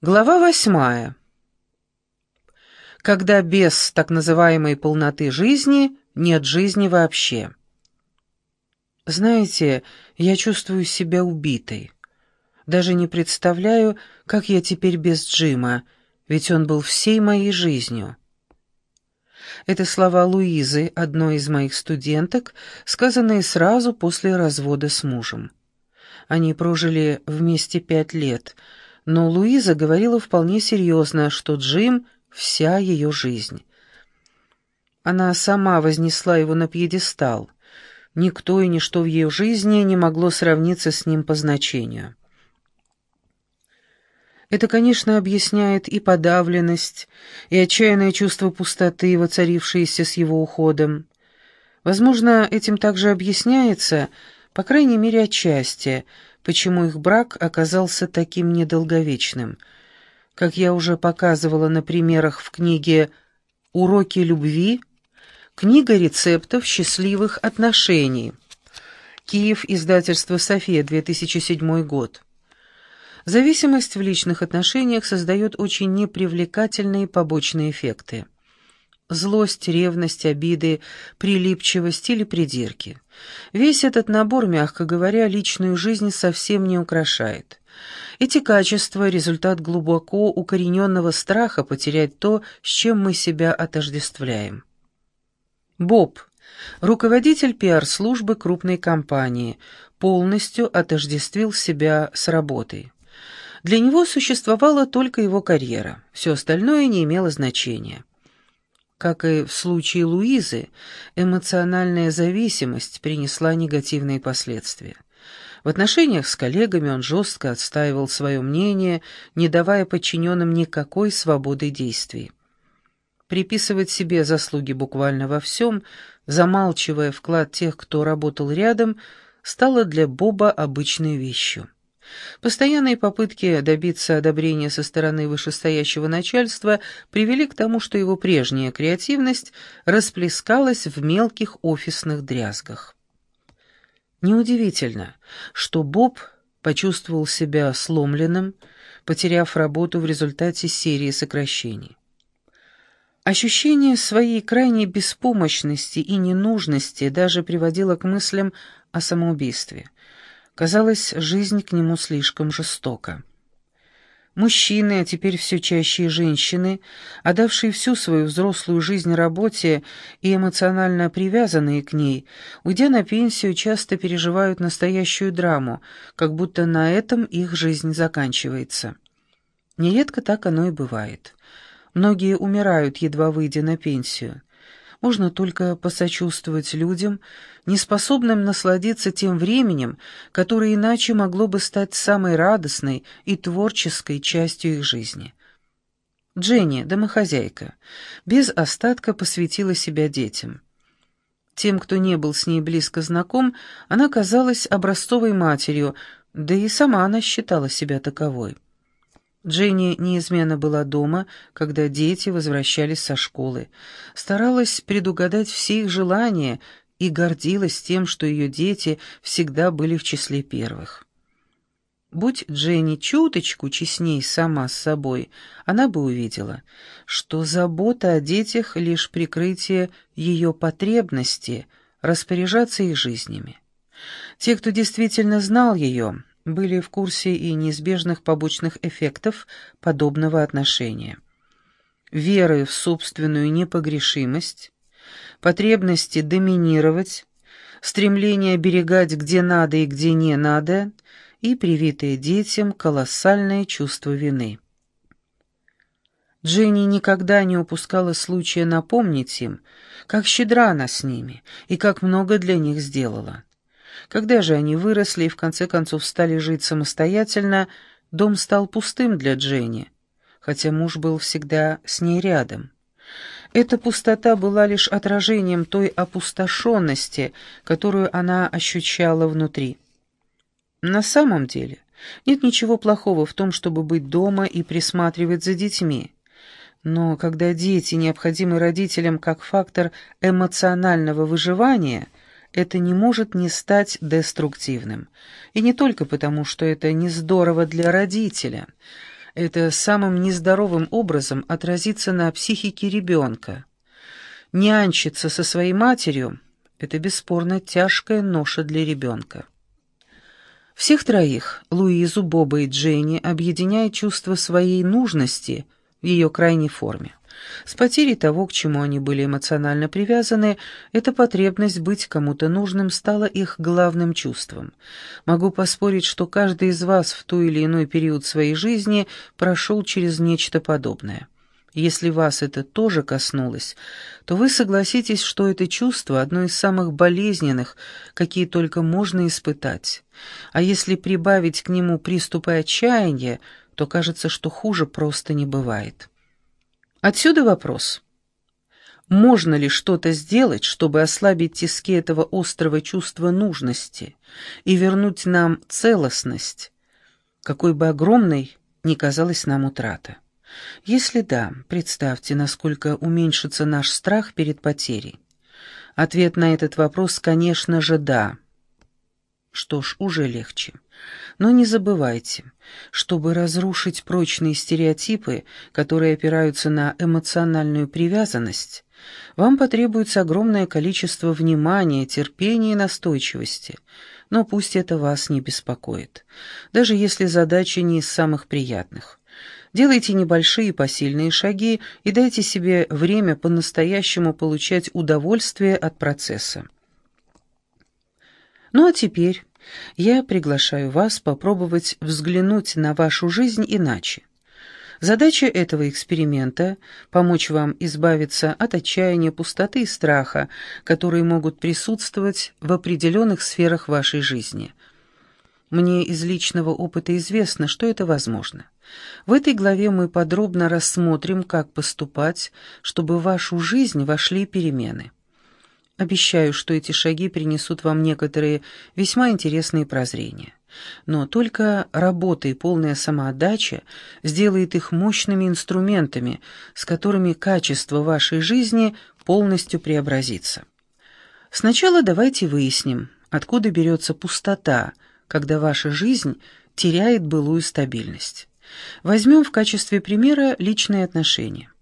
Глава восьмая. Когда без так называемой полноты жизни нет жизни вообще. Знаете, я чувствую себя убитой. Даже не представляю, как я теперь без Джима, ведь он был всей моей жизнью. Это слова Луизы, одной из моих студенток, сказанные сразу после развода с мужем. Они прожили вместе пять лет — но Луиза говорила вполне серьезно, что Джим — вся ее жизнь. Она сама вознесла его на пьедестал. Никто и ничто в ее жизни не могло сравниться с ним по значению. Это, конечно, объясняет и подавленность, и отчаянное чувство пустоты, воцарившееся с его уходом. Возможно, этим также объясняется, по крайней мере, отчасти — почему их брак оказался таким недолговечным. Как я уже показывала на примерах в книге «Уроки любви», книга рецептов счастливых отношений. Киев, издательство «София», 2007 год. Зависимость в личных отношениях создает очень непривлекательные побочные эффекты. Злость, ревность, обиды, прилипчивость или придирки. Весь этот набор, мягко говоря, личную жизнь совсем не украшает. Эти качества – результат глубоко укорененного страха потерять то, с чем мы себя отождествляем. Боб, руководитель пиар-службы крупной компании, полностью отождествил себя с работой. Для него существовала только его карьера, все остальное не имело значения. Как и в случае Луизы, эмоциональная зависимость принесла негативные последствия. В отношениях с коллегами он жестко отстаивал свое мнение, не давая подчиненным никакой свободы действий. Приписывать себе заслуги буквально во всем, замалчивая вклад тех, кто работал рядом, стало для Боба обычной вещью. Постоянные попытки добиться одобрения со стороны вышестоящего начальства привели к тому, что его прежняя креативность расплескалась в мелких офисных дрязгах. Неудивительно, что Боб почувствовал себя сломленным, потеряв работу в результате серии сокращений. Ощущение своей крайней беспомощности и ненужности даже приводило к мыслям о самоубийстве. Казалось, жизнь к нему слишком жестока. Мужчины, а теперь все чаще и женщины, отдавшие всю свою взрослую жизнь работе и эмоционально привязанные к ней, уйдя на пенсию, часто переживают настоящую драму, как будто на этом их жизнь заканчивается. Нередко так оно и бывает. Многие умирают, едва выйдя на пенсию. Можно только посочувствовать людям, неспособным насладиться тем временем, которое иначе могло бы стать самой радостной и творческой частью их жизни. Дженни, домохозяйка, без остатка посвятила себя детям. Тем, кто не был с ней близко знаком, она казалась образцовой матерью, да и сама она считала себя таковой. Дженни неизменно была дома, когда дети возвращались со школы, старалась предугадать все их желания и гордилась тем, что ее дети всегда были в числе первых. Будь Дженни чуточку честней сама с собой, она бы увидела, что забота о детях — лишь прикрытие ее потребности распоряжаться их жизнями. Те, кто действительно знал ее, были в курсе и неизбежных побочных эффектов подобного отношения. Веры в собственную непогрешимость, потребности доминировать, стремление оберегать где надо и где не надо и привитое детям колоссальное чувство вины. Дженни никогда не упускала случая напомнить им, как щедра она с ними и как много для них сделала. Когда же они выросли и в конце концов стали жить самостоятельно, дом стал пустым для Дженни, хотя муж был всегда с ней рядом. Эта пустота была лишь отражением той опустошенности, которую она ощущала внутри. На самом деле, нет ничего плохого в том, чтобы быть дома и присматривать за детьми. Но когда дети необходимы родителям как фактор эмоционального выживания – это не может не стать деструктивным. И не только потому, что это не здорово для родителя. это самым нездоровым образом отразится на психике ребенка. Нянчиться со своей матерью – это бесспорно тяжкая ноша для ребенка. Всех троих, Луизу, Боба и Дженни, объединяет чувство своей нужности в ее крайней форме. С потерей того, к чему они были эмоционально привязаны, эта потребность быть кому-то нужным стала их главным чувством. Могу поспорить, что каждый из вас в ту или иной период своей жизни прошел через нечто подобное. Если вас это тоже коснулось, то вы согласитесь, что это чувство одно из самых болезненных, какие только можно испытать. А если прибавить к нему приступы отчаяния, то кажется, что хуже просто не бывает. Отсюда вопрос. Можно ли что-то сделать, чтобы ослабить тиски этого острого чувства нужности и вернуть нам целостность, какой бы огромной ни казалась нам утрата? Если да, представьте, насколько уменьшится наш страх перед потерей. Ответ на этот вопрос, конечно же, да. Что ж, уже легче. Но не забывайте, чтобы разрушить прочные стереотипы, которые опираются на эмоциональную привязанность, вам потребуется огромное количество внимания, терпения и настойчивости, но пусть это вас не беспокоит, даже если задача не из самых приятных. Делайте небольшие посильные шаги и дайте себе время по-настоящему получать удовольствие от процесса. Ну а теперь я приглашаю вас попробовать взглянуть на вашу жизнь иначе. Задача этого эксперимента – помочь вам избавиться от отчаяния, пустоты и страха, которые могут присутствовать в определенных сферах вашей жизни. Мне из личного опыта известно, что это возможно. В этой главе мы подробно рассмотрим, как поступать, чтобы в вашу жизнь вошли перемены. Обещаю, что эти шаги принесут вам некоторые весьма интересные прозрения. Но только работа и полная самоотдача сделает их мощными инструментами, с которыми качество вашей жизни полностью преобразится. Сначала давайте выясним, откуда берется пустота, когда ваша жизнь теряет былую стабильность. Возьмем в качестве примера личные отношения.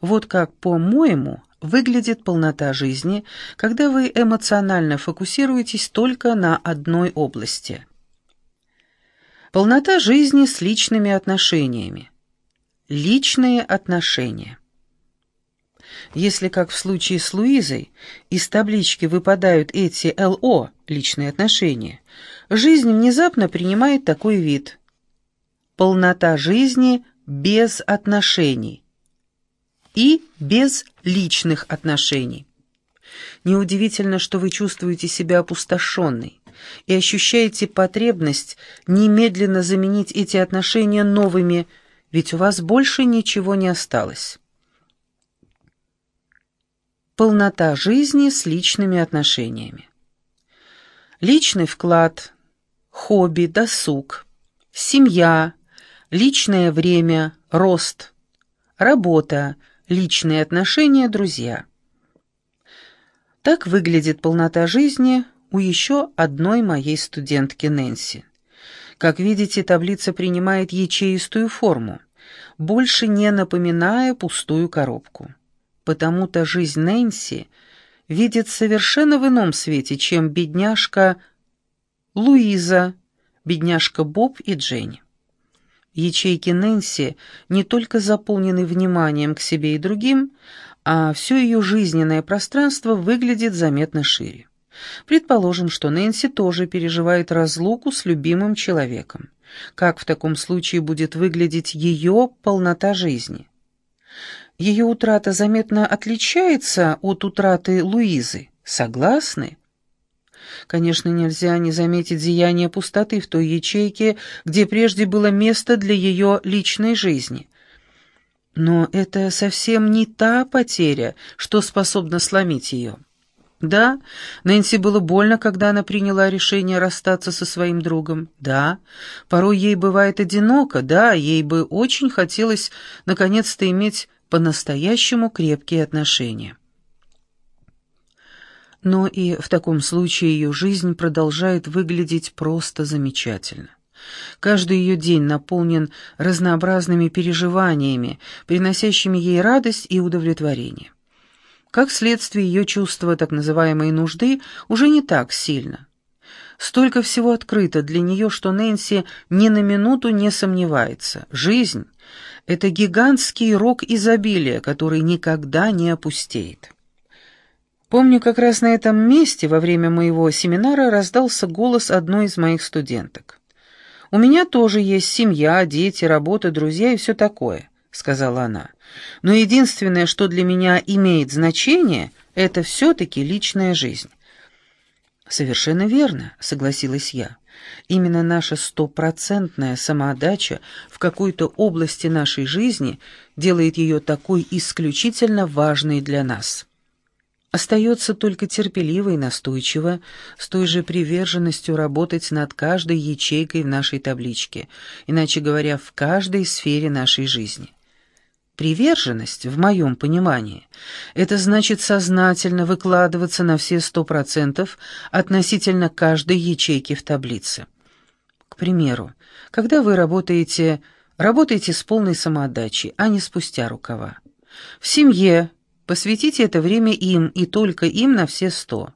Вот как, по-моему, выглядит полнота жизни, когда вы эмоционально фокусируетесь только на одной области. Полнота жизни с личными отношениями. Личные отношения. Если, как в случае с Луизой, из таблички выпадают эти ЛО, личные отношения, жизнь внезапно принимает такой вид. Полнота жизни без отношений и без личных отношений. Неудивительно, что вы чувствуете себя опустошенной и ощущаете потребность немедленно заменить эти отношения новыми, ведь у вас больше ничего не осталось. Полнота жизни с личными отношениями. Личный вклад, хобби, досуг, семья, личное время, рост, работа – личные отношения, друзья. Так выглядит полнота жизни у еще одной моей студентки Нэнси. Как видите, таблица принимает ячеистую форму, больше не напоминая пустую коробку. Потому-то жизнь Нэнси видит совершенно в ином свете, чем бедняжка Луиза, бедняжка Боб и Дженни. Ячейки Нэнси не только заполнены вниманием к себе и другим, а все ее жизненное пространство выглядит заметно шире. Предположим, что Нэнси тоже переживает разлуку с любимым человеком. Как в таком случае будет выглядеть ее полнота жизни? Ее утрата заметно отличается от утраты Луизы. Согласны? Конечно, нельзя не заметить зияние пустоты в той ячейке, где прежде было место для ее личной жизни. Но это совсем не та потеря, что способна сломить ее. Да, Нэнси было больно, когда она приняла решение расстаться со своим другом. Да, порой ей бывает одиноко, да, ей бы очень хотелось наконец-то иметь по-настоящему крепкие отношения. Но и в таком случае ее жизнь продолжает выглядеть просто замечательно. Каждый ее день наполнен разнообразными переживаниями, приносящими ей радость и удовлетворение. Как следствие, ее чувство так называемой нужды уже не так сильно. Столько всего открыто для нее, что Нэнси ни на минуту не сомневается. Жизнь — это гигантский рог изобилия, который никогда не опустеет. Помню, как раз на этом месте во время моего семинара раздался голос одной из моих студенток. «У меня тоже есть семья, дети, работа, друзья и все такое», — сказала она. «Но единственное, что для меня имеет значение, это все-таки личная жизнь». «Совершенно верно», — согласилась я. «Именно наша стопроцентная самоотдача в какой-то области нашей жизни делает ее такой исключительно важной для нас». Остается только терпеливо и настойчиво, с той же приверженностью работать над каждой ячейкой в нашей табличке, иначе говоря, в каждой сфере нашей жизни. Приверженность, в моем понимании, это значит сознательно выкладываться на все сто процентов относительно каждой ячейки в таблице. К примеру, когда вы работаете, работаете с полной самоотдачей, а не спустя рукава. В семье Посвятите это время им и только им на все сто.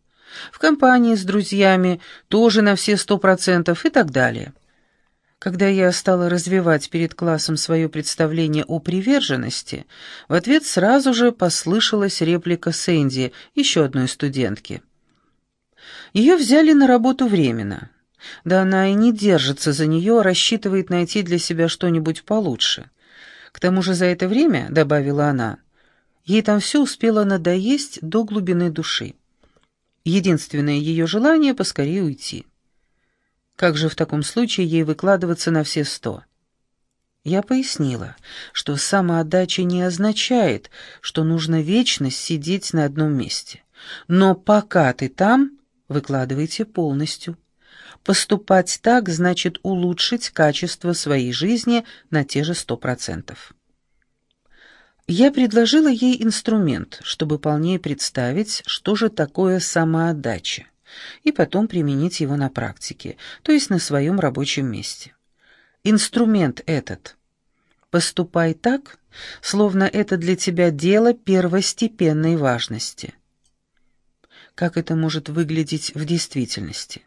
В компании с друзьями тоже на все сто процентов и так далее. Когда я стала развивать перед классом свое представление о приверженности, в ответ сразу же послышалась реплика Сэнди, еще одной студентки. Ее взяли на работу временно. Да она и не держится за нее, а рассчитывает найти для себя что-нибудь получше. К тому же за это время, — добавила она, — Ей там все успело надоесть до глубины души. Единственное ее желание — поскорее уйти. Как же в таком случае ей выкладываться на все сто? Я пояснила, что самоотдача не означает, что нужно вечно сидеть на одном месте. Но пока ты там, выкладывайте полностью. Поступать так значит улучшить качество своей жизни на те же сто процентов. Я предложила ей инструмент, чтобы полнее представить, что же такое самоотдача, и потом применить его на практике, то есть на своем рабочем месте. Инструмент этот. Поступай так, словно это для тебя дело первостепенной важности. Как это может выглядеть в действительности?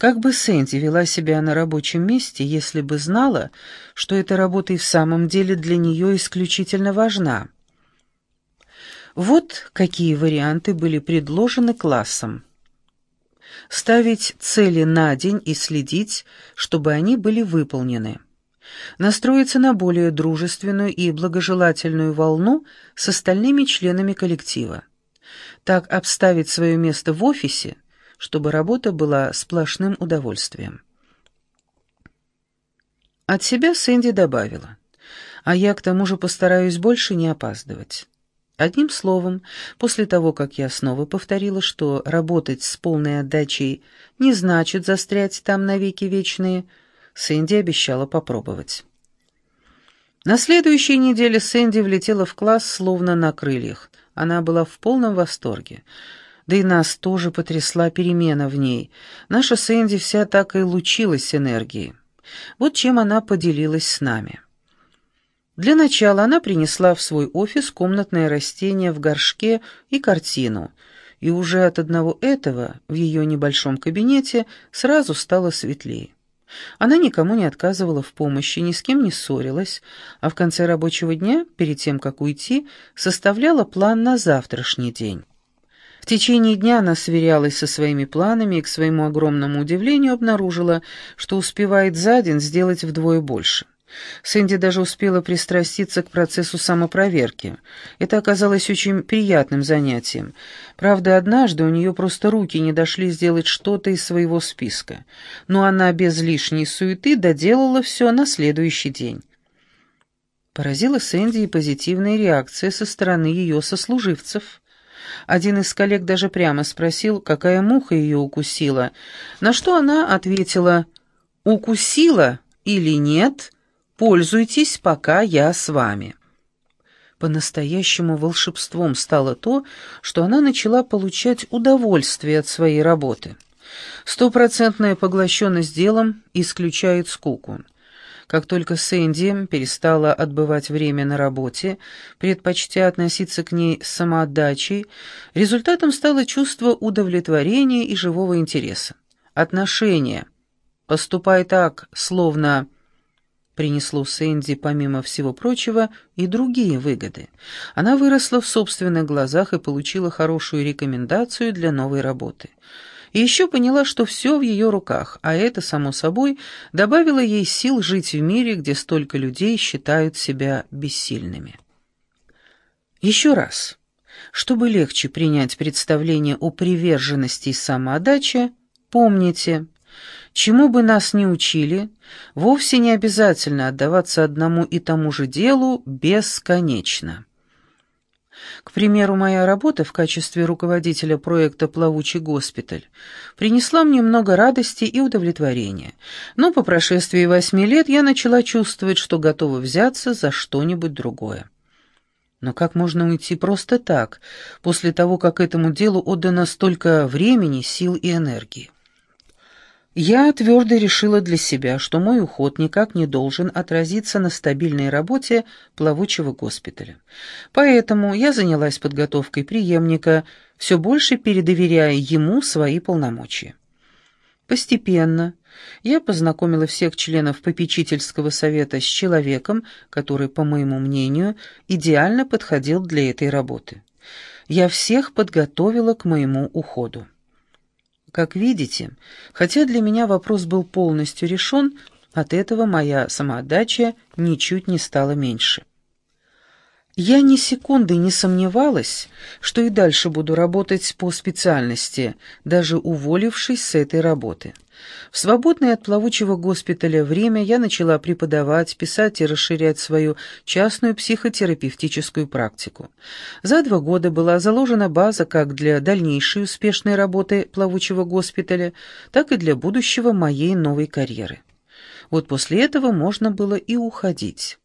Как бы Сэнди вела себя на рабочем месте, если бы знала, что эта работа и в самом деле для нее исключительно важна? Вот какие варианты были предложены классом. Ставить цели на день и следить, чтобы они были выполнены. Настроиться на более дружественную и благожелательную волну с остальными членами коллектива. Так обставить свое место в офисе – чтобы работа была сплошным удовольствием. От себя Сэнди добавила, а я к тому же постараюсь больше не опаздывать. Одним словом, после того, как я снова повторила, что работать с полной отдачей не значит застрять там навеки вечные, Сэнди обещала попробовать. На следующей неделе Сэнди влетела в класс словно на крыльях. Она была в полном восторге. Да и нас тоже потрясла перемена в ней. Наша Сэнди вся так и лучилась энергией. Вот чем она поделилась с нами. Для начала она принесла в свой офис комнатное растение в горшке и картину, и уже от одного этого в ее небольшом кабинете сразу стало светлее. Она никому не отказывала в помощи, ни с кем не ссорилась, а в конце рабочего дня, перед тем, как уйти, составляла план на завтрашний день. В течение дня она сверялась со своими планами и, к своему огромному удивлению, обнаружила, что успевает за день сделать вдвое больше. Сэнди даже успела пристраститься к процессу самопроверки. Это оказалось очень приятным занятием. Правда, однажды у нее просто руки не дошли сделать что-то из своего списка. Но она без лишней суеты доделала все на следующий день. Поразила Сэнди и позитивная реакция со стороны ее сослуживцев. Один из коллег даже прямо спросил, какая муха ее укусила, на что она ответила «Укусила или нет, пользуйтесь, пока я с вами». По-настоящему волшебством стало то, что она начала получать удовольствие от своей работы. Стопроцентная поглощенность делом исключает скуку. Как только Сэнди перестала отбывать время на работе, предпочтя относиться к ней с самоотдачей, результатом стало чувство удовлетворения и живого интереса. Отношения. Поступай так, словно принесло Сэнди, помимо всего прочего, и другие выгоды. Она выросла в собственных глазах и получила хорошую рекомендацию для новой работы. И еще поняла, что все в ее руках, а это, само собой, добавило ей сил жить в мире, где столько людей считают себя бессильными. Еще раз. Чтобы легче принять представление о приверженности и самоотдаче, помните – Чему бы нас ни учили, вовсе не обязательно отдаваться одному и тому же делу бесконечно. К примеру, моя работа в качестве руководителя проекта «Плавучий госпиталь» принесла мне много радости и удовлетворения, но по прошествии восьми лет я начала чувствовать, что готова взяться за что-нибудь другое. Но как можно уйти просто так, после того, как этому делу отдано столько времени, сил и энергии? Я твердо решила для себя, что мой уход никак не должен отразиться на стабильной работе плавучего госпиталя. Поэтому я занялась подготовкой преемника, все больше передоверяя ему свои полномочия. Постепенно я познакомила всех членов попечительского совета с человеком, который, по моему мнению, идеально подходил для этой работы. Я всех подготовила к моему уходу. Как видите, хотя для меня вопрос был полностью решен, от этого моя самоотдача ничуть не стала меньше. Я ни секунды не сомневалась, что и дальше буду работать по специальности, даже уволившись с этой работы. В свободное от плавучего госпиталя время я начала преподавать, писать и расширять свою частную психотерапевтическую практику. За два года была заложена база как для дальнейшей успешной работы плавучего госпиталя, так и для будущего моей новой карьеры. Вот после этого можно было и уходить.